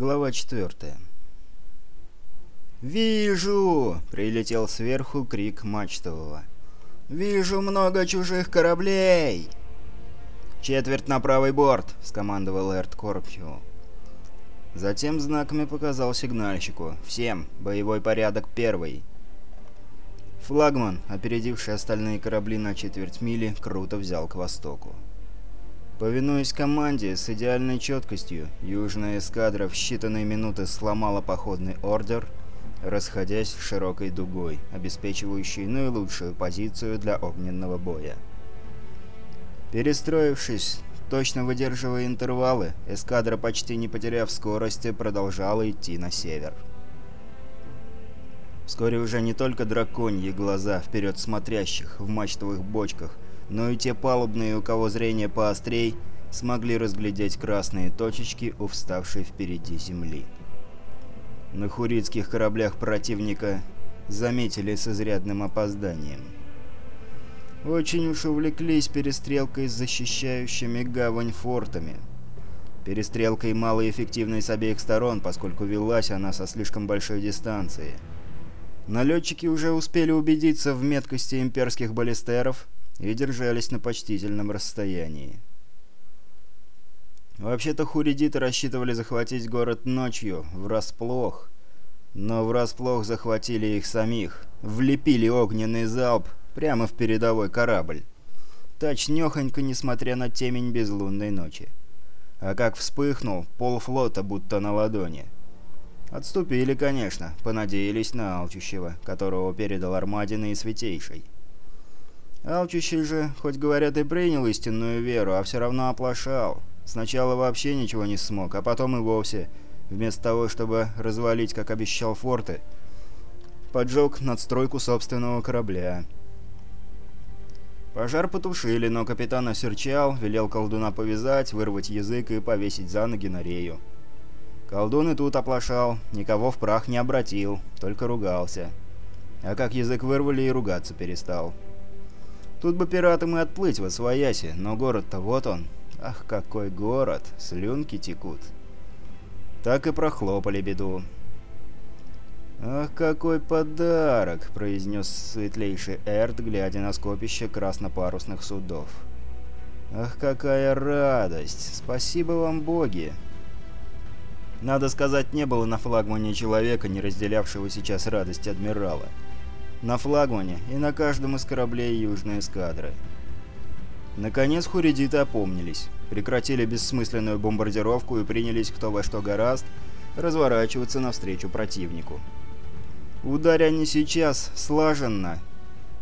Глава 4. «Вижу!» — прилетел сверху крик мачтового. «Вижу много чужих кораблей!» «Четверть на правый борт!» — скомандовал Эрт Корпью. Затем знаками показал сигнальщику. «Всем! Боевой порядок первый!» Флагман, опередивший остальные корабли на четверть мили, круто взял к востоку. Повинуясь команде с идеальной четкостью, южная эскадра в считанные минуты сломала походный ордер, расходясь широкой дугой, обеспечивающей наилучшую позицию для огненного боя. Перестроившись, точно выдерживая интервалы, эскадра, почти не потеряв скорости, продолжала идти на север. Вскоре уже не только драконьи глаза вперед смотрящих в мачтовых бочках – но и те палубные, у кого зрение поострей, смогли разглядеть красные точечки у вставшей впереди земли. На хурицких кораблях противника заметили с изрядным опозданием. Очень уж увлеклись перестрелкой с защищающими гавань фортами. Перестрелкой малоэффективной с обеих сторон, поскольку велась она со слишком большой дистанции. Налетчики уже успели убедиться в меткости имперских баллистеров – и держались на почтительном расстоянии. Вообще-то хуридиты рассчитывали захватить город ночью, врасплох. Но врасплох захватили их самих, влепили огненный залп прямо в передовой корабль. Точнёхонько, несмотря на темень безлунной ночи. А как вспыхнул, полфлота будто на ладони. Отступили, конечно, понадеялись на алчущего, которого передал Армадин и Святейший. Алчущий же, хоть говорят и принял истинную веру, а все равно оплошал. Сначала вообще ничего не смог, а потом и вовсе, вместо того, чтобы развалить, как обещал форты, поджег надстройку собственного корабля. Пожар потушили, но капитан осерчал, велел колдуна повязать, вырвать язык и повесить за ноги на рею. Колдун и тут оплошал, никого в прах не обратил, только ругался. А как язык вырвали и ругаться перестал. Тут бы пиратам и отплыть во свояси, но город-то вот он. Ах, какой город! Слюнки текут. Так и прохлопали беду. «Ах, какой подарок!» — произнес светлейший Эрт, глядя на скопище краснопарусных судов. «Ах, какая радость! Спасибо вам, боги!» Надо сказать, не было на флагмане человека, не разделявшего сейчас радость адмирала на флагмане и на каждом из кораблей южной эскадры. Наконец хуридиты опомнились, прекратили бессмысленную бомбардировку и принялись кто во что гораст разворачиваться навстречу противнику. Ударя они сейчас слаженно.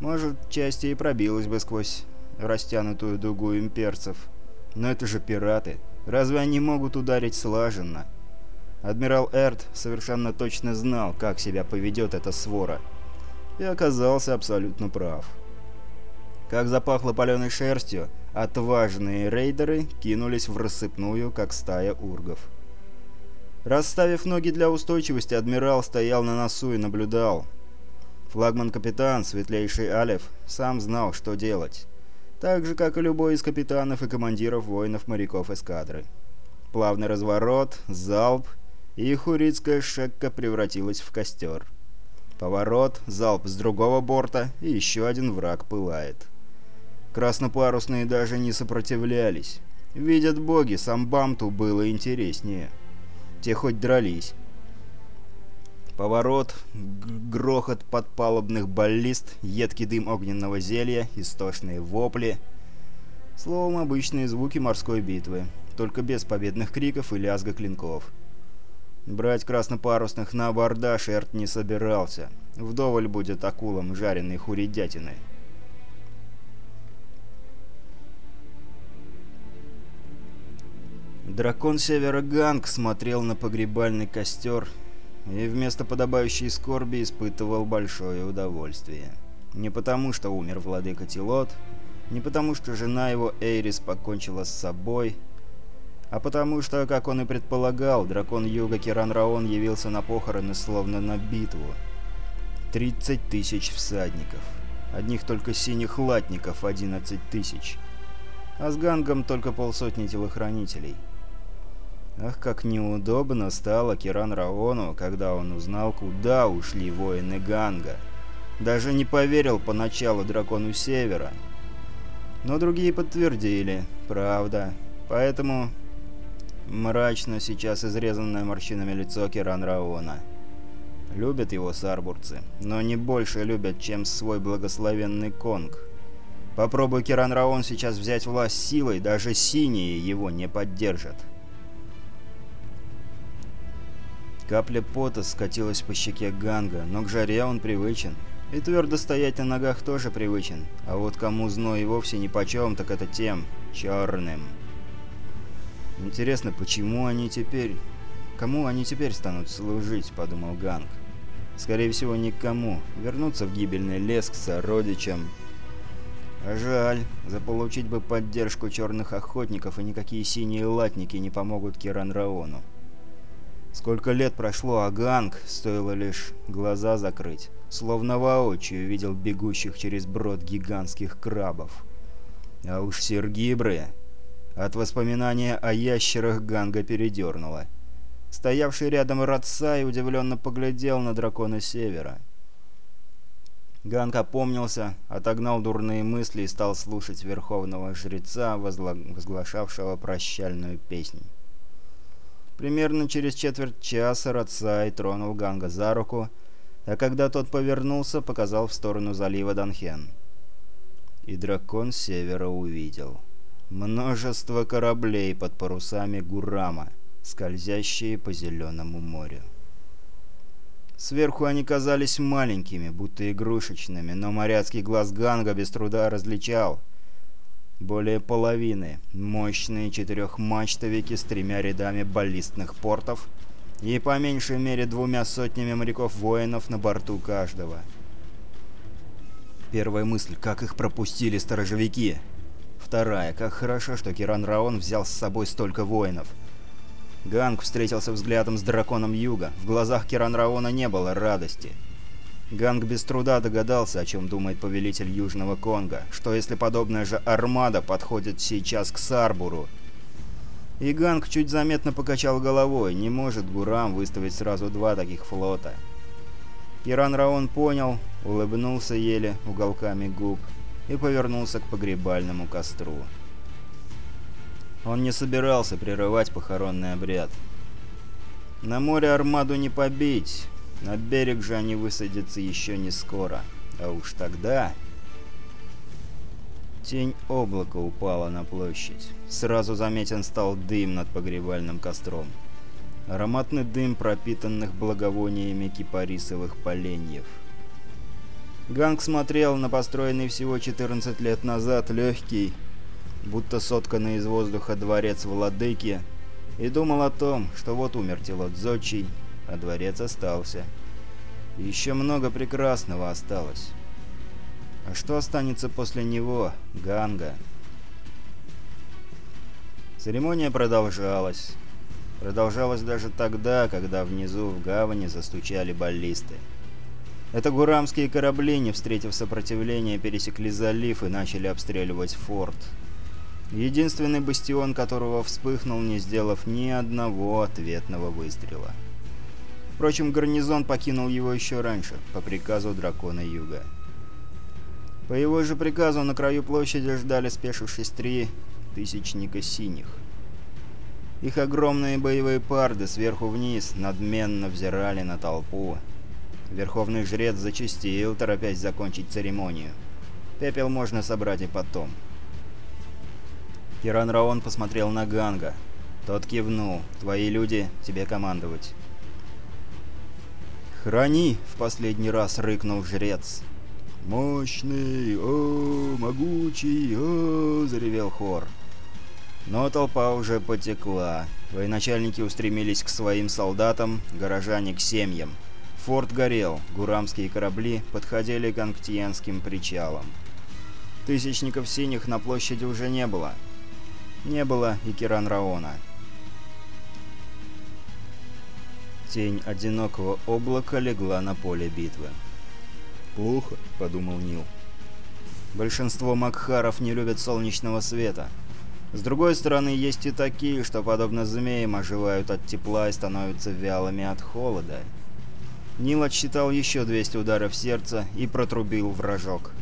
Может, части и пробилась бы сквозь растянутую дугу имперцев. Но это же пираты. Разве они могут ударить слаженно? Адмирал Эрт совершенно точно знал, как себя поведет эта свора – и оказался абсолютно прав. Как запахло паленой шерстью, отважные рейдеры кинулись в рассыпную, как стая ургов. Расставив ноги для устойчивости, адмирал стоял на носу и наблюдал. Флагман-капитан, светлейший Алев, сам знал, что делать. Так же, как и любой из капитанов и командиров воинов-моряков эскадры. Плавный разворот, залп, и хурицкая шекка превратилась в костер. Поворот, залп с другого борта и еще один враг пылает. Краснопарусные даже не сопротивлялись. Видят боги, сам Бамту было интереснее. Те хоть дрались. Поворот, грохот подпалубных баллист, едкий дым огненного зелья, истошные вопли. Словом, обычные звуки морской битвы, только без победных криков и лязга клинков. Брать краснопарусных на абордаж Эрт не собирался. Вдоволь будет акулам жареной хуридятины. Дракон Севера Ганг смотрел на погребальный костер и вместо подобающей скорби испытывал большое удовольствие. Не потому, что умер владыка Тилот, не потому, что жена его Эйрис покончила с собой — а потому что, как он и предполагал, дракон Юга Киранраон явился на похороны словно на битву. 30 тысяч всадников. Одних только синих латников 11 тысяч. А с гангом только полсотни телохранителей. Ах, как неудобно стало Киран Раону, когда он узнал, куда ушли воины Ганга. Даже не поверил поначалу дракону Севера. Но другие подтвердили, правда. Поэтому Мрачно сейчас изрезанное морщинами лицо Киран Раона. Любят его сарбурцы, но не больше любят, чем свой благословенный Конг. Попробуй Киран Раон сейчас взять власть силой, даже синие его не поддержат. Капля пота скатилась по щеке Ганга, но к жаре он привычен. И твердо стоять на ногах тоже привычен. А вот кому зной и вовсе нипочем, так это тем, черным. Интересно, почему они теперь... Кому они теперь станут служить, подумал Ганг. Скорее всего, никому. Вернуться в гибельный лес к сородичам. А жаль, заполучить бы поддержку черных охотников, и никакие синие латники не помогут Киранраону. Сколько лет прошло, а Ганг, стоило лишь глаза закрыть, словно воочию видел бегущих через брод гигантских крабов. А уж сергибры от воспоминания о ящерах Ганга передернуло. Стоявший рядом Рацай удивленно поглядел на дракона Севера. Ганг опомнился, отогнал дурные мысли и стал слушать верховного жреца, возгла... возглашавшего прощальную песню. Примерно через четверть часа Рацай тронул Ганга за руку, а когда тот повернулся, показал в сторону залива Данхен. И дракон севера увидел множество кораблей под парусами Гурама, скользящие по зеленому морю. Сверху они казались маленькими, будто игрушечными, но моряцкий глаз Ганга без труда различал. Более половины – мощные четырехмачтовики с тремя рядами баллистных портов и по меньшей мере двумя сотнями моряков-воинов на борту каждого. Первая мысль – как их пропустили сторожевики – вторая. Как хорошо, что Киран Раон взял с собой столько воинов. Ганг встретился взглядом с драконом Юга. В глазах Киран Раона не было радости. Ганг без труда догадался, о чем думает повелитель Южного Конга, что если подобная же армада подходит сейчас к Сарбуру. И Ганг чуть заметно покачал головой, не может Гурам выставить сразу два таких флота. Киран Раон понял, улыбнулся еле уголками губ и повернулся к погребальному костру. Он не собирался прерывать похоронный обряд. На море армаду не побить, на берег же они высадятся еще не скоро. А уж тогда... Тень облака упала на площадь. Сразу заметен стал дым над погребальным костром. Ароматный дым пропитанных благовониями кипарисовых поленьев — Ганг смотрел на построенный всего 14 лет назад легкий, будто сотканный из воздуха дворец владыки, и думал о том, что вот умер тело Дзочий, а дворец остался. Еще много прекрасного осталось. А что останется после него, Ганга? Церемония продолжалась. Продолжалась даже тогда, когда внизу в гавани застучали баллисты. Это гурамские корабли, не встретив сопротивления, пересекли залив и начали обстреливать форт. Единственный бастион которого вспыхнул, не сделав ни одного ответного выстрела. Впрочем, гарнизон покинул его еще раньше, по приказу Дракона Юга. По его же приказу на краю площади ждали спешившись три тысячника синих. Их огромные боевые парды сверху вниз надменно взирали на толпу, Верховный жрец зачастил, торопясь закончить церемонию. Пепел можно собрать и потом. Киран Раон посмотрел на Ганга. Тот кивнул. «Твои люди, тебе командовать». «Храни!» — в последний раз рыкнул жрец. «Мощный! О, могучий! О!» — заревел хор. Но толпа уже потекла. Военачальники устремились к своим солдатам, горожане к семьям. Форт горел, гурамские корабли подходили к Ангтиенским причалам. Тысячников синих на площади уже не было. Не было и Киран Раона. Тень одинокого облака легла на поле битвы. «Плохо», — подумал Нил. «Большинство макхаров не любят солнечного света. С другой стороны, есть и такие, что, подобно змеям, оживают от тепла и становятся вялыми от холода». Нил отсчитал еще 200 ударов сердца и протрубил вражок.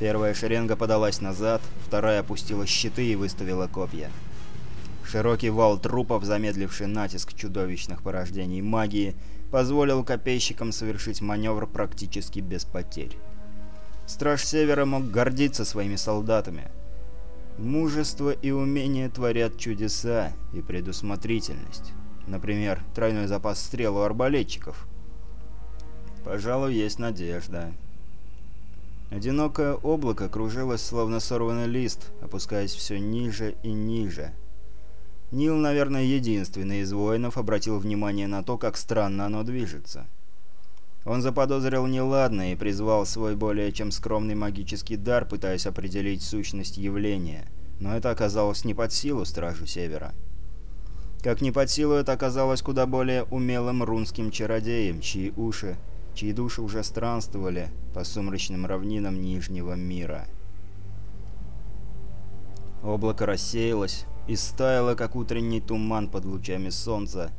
Первая шеренга подалась назад, вторая опустила щиты и выставила копья. Широкий вал трупов, замедливший натиск чудовищных порождений магии, позволил копейщикам совершить маневр практически без потерь. Страж Севера мог гордиться своими солдатами. Мужество и умение творят чудеса и предусмотрительность. Например, тройной запас стрел у арбалетчиков, Пожалуй, есть надежда. Одинокое облако кружилось, словно сорванный лист, опускаясь все ниже и ниже. Нил, наверное, единственный из воинов обратил внимание на то, как странно оно движется. Он заподозрил неладное и призвал свой более чем скромный магический дар, пытаясь определить сущность явления. Но это оказалось не под силу Стражу Севера. Как не под силу это оказалось куда более умелым рунским чародеем, чьи уши чьи души уже странствовали по сумрачным равнинам Нижнего мира. Облако рассеялось и стаяло, как утренний туман под лучами солнца,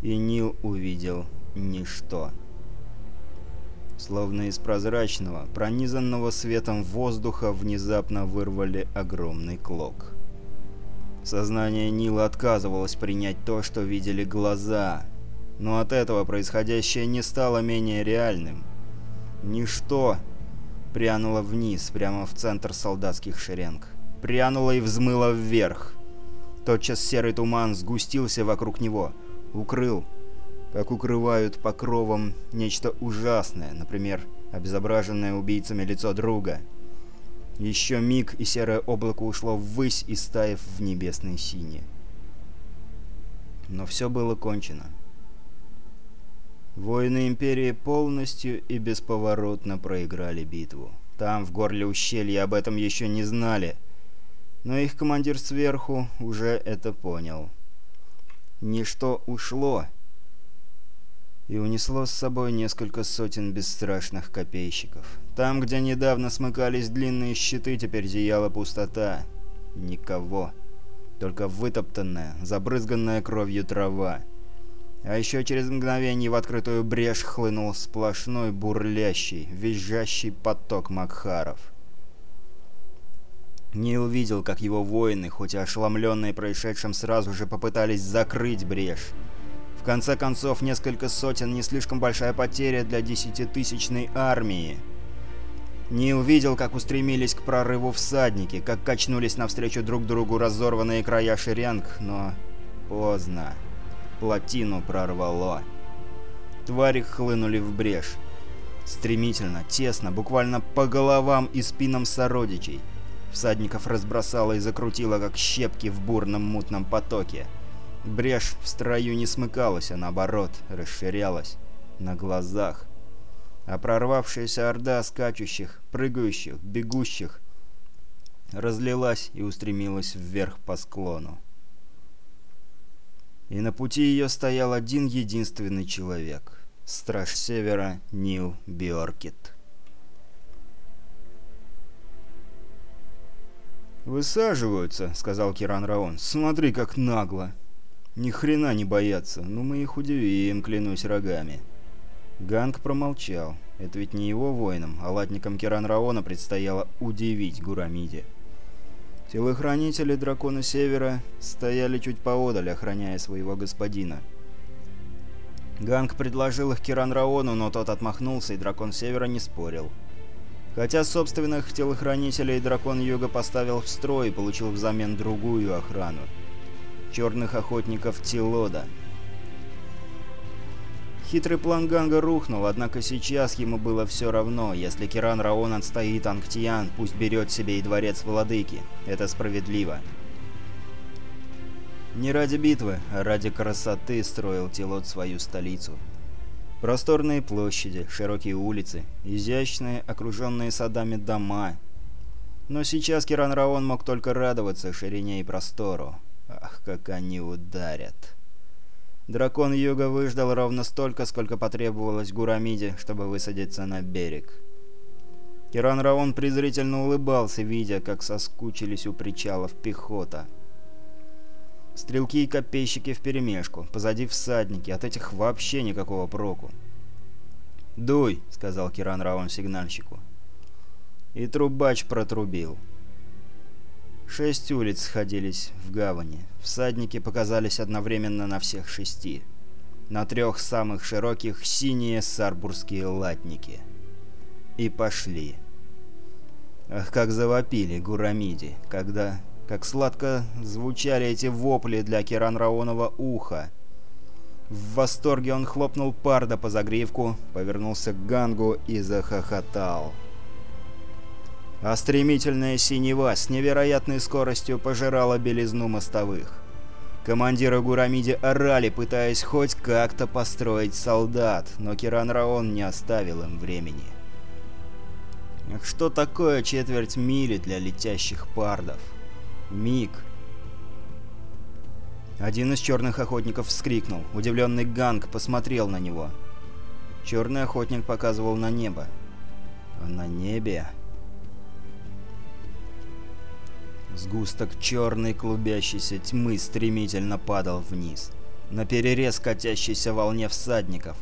и Нил увидел ничто. Словно из прозрачного, пронизанного светом воздуха внезапно вырвали огромный клок. Сознание Нила отказывалось принять то, что видели глаза — но от этого происходящее не стало менее реальным. Ничто прянуло вниз, прямо в центр солдатских шеренг. Прянуло и взмыло вверх. Тотчас серый туман сгустился вокруг него, укрыл, как укрывают покровом нечто ужасное, например, обезображенное убийцами лицо друга. Еще миг, и серое облако ушло ввысь, и стаив в небесной сине. Но все было кончено. Воины Империи полностью и бесповоротно проиграли битву. Там, в горле ущелья, об этом еще не знали. Но их командир сверху уже это понял. Ничто ушло и унесло с собой несколько сотен бесстрашных копейщиков. Там, где недавно смыкались длинные щиты, теперь зияла пустота. Никого. Только вытоптанная, забрызганная кровью трава. А еще через мгновение в открытую брешь хлынул сплошной бурлящий, визжащий поток Макхаров. Нил видел, как его воины, хоть и ошеломленные происшедшим, сразу же попытались закрыть брешь. В конце концов, несколько сотен не слишком большая потеря для десятитысячной армии. Нил видел, как устремились к прорыву всадники, как качнулись навстречу друг другу разорванные края шеренг, но поздно. Плотину прорвало. Твари хлынули в брешь. Стремительно, тесно, буквально по головам и спинам сородичей. Всадников разбросало и закрутило, как щепки в бурном мутном потоке. Брешь в строю не смыкалась, а наоборот, расширялась. На глазах. А прорвавшаяся орда скачущих, прыгающих, бегущих разлилась и устремилась вверх по склону. И на пути ее стоял один единственный человек. Страж Севера Нил Биоркет. «Высаживаются», — сказал Киран Раон. «Смотри, как нагло!» «Ни хрена не боятся, но мы их удивим, клянусь рогами». Ганг промолчал. Это ведь не его воинам, а латникам Киран Раона предстояло удивить Гурамиде. Телохранители дракона Севера стояли чуть поодаль, охраняя своего господина. Ганг предложил их Киран Раону, но тот отмахнулся, и дракон Севера не спорил. Хотя собственных телохранителей дракон Юга поставил в строй и получил взамен другую охрану. Черных охотников Тилода. Хитрый план Ганга рухнул, однако сейчас ему было все равно. Если Киран Раон отстоит Ангтиян, пусть берет себе и дворец владыки. Это справедливо. Не ради битвы, а ради красоты строил Тилот свою столицу. Просторные площади, широкие улицы, изящные, окруженные садами дома. Но сейчас Киран Раон мог только радоваться ширине и простору. Ах, как они ударят. Дракон Юга выждал ровно столько, сколько потребовалось Гурамиде, чтобы высадиться на берег. Киран Раон презрительно улыбался, видя, как соскучились у причалов пехота. Стрелки и копейщики вперемешку, позади всадники, от этих вообще никакого проку. «Дуй!» — сказал Киран Раон сигнальщику. И трубач протрубил. Шесть улиц сходились в гавани. Всадники показались одновременно на всех шести. На трех самых широких синие сарбурские латники. И пошли. Ах, как завопили гурамиди, когда... Как сладко звучали эти вопли для Керанраонова уха. В восторге он хлопнул Парда по загривку, повернулся к Гангу и захохотал. А Остремительная синева с невероятной скоростью пожирала белизну мостовых. Командиры Гурамиди орали, пытаясь хоть как-то построить солдат, но Киран Раон не оставил им времени. Что такое четверть мили для летящих пардов? Миг. Один из черных охотников вскрикнул. Удивленный Ганг посмотрел на него. Черный охотник показывал на небо. А на небе Сгусток черной клубящейся тьмы стремительно падал вниз. На перерез катящейся волне всадников.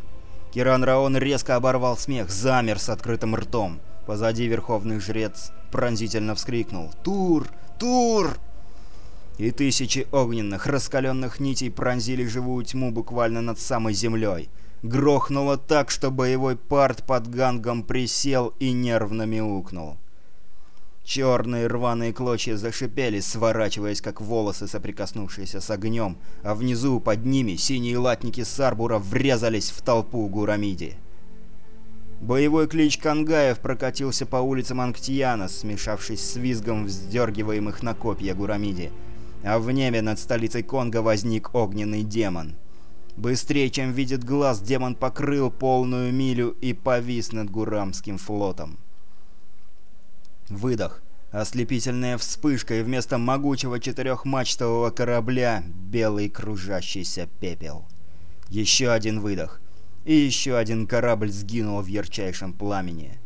Киран Раон резко оборвал смех, замер с открытым ртом. Позади верховный жрец пронзительно вскрикнул «Тур! Тур!» И тысячи огненных, раскаленных нитей пронзили живую тьму буквально над самой землей. Грохнуло так, что боевой парт под гангом присел и нервно мяукнул. Черные рваные клочья зашипели, сворачиваясь, как волосы, соприкоснувшиеся с огнем, а внизу, под ними, синие латники Сарбура врезались в толпу Гурамиди. Боевой клич Кангаев прокатился по улицам Анктьяна, смешавшись с визгом вздергиваемых на копья Гурамиди, а в небе над столицей Конго возник огненный демон. Быстрее, чем видит глаз, демон покрыл полную милю и повис над Гурамским флотом. Выдох. Ослепительная вспышка, и вместо могучего четырехмачтового корабля белый кружащийся пепел. Еще один выдох. И еще один корабль сгинул в ярчайшем пламени.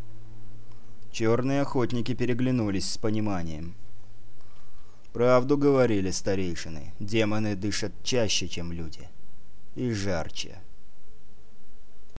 Черные охотники переглянулись с пониманием. Правду говорили старейшины. Демоны дышат чаще, чем люди. И жарче.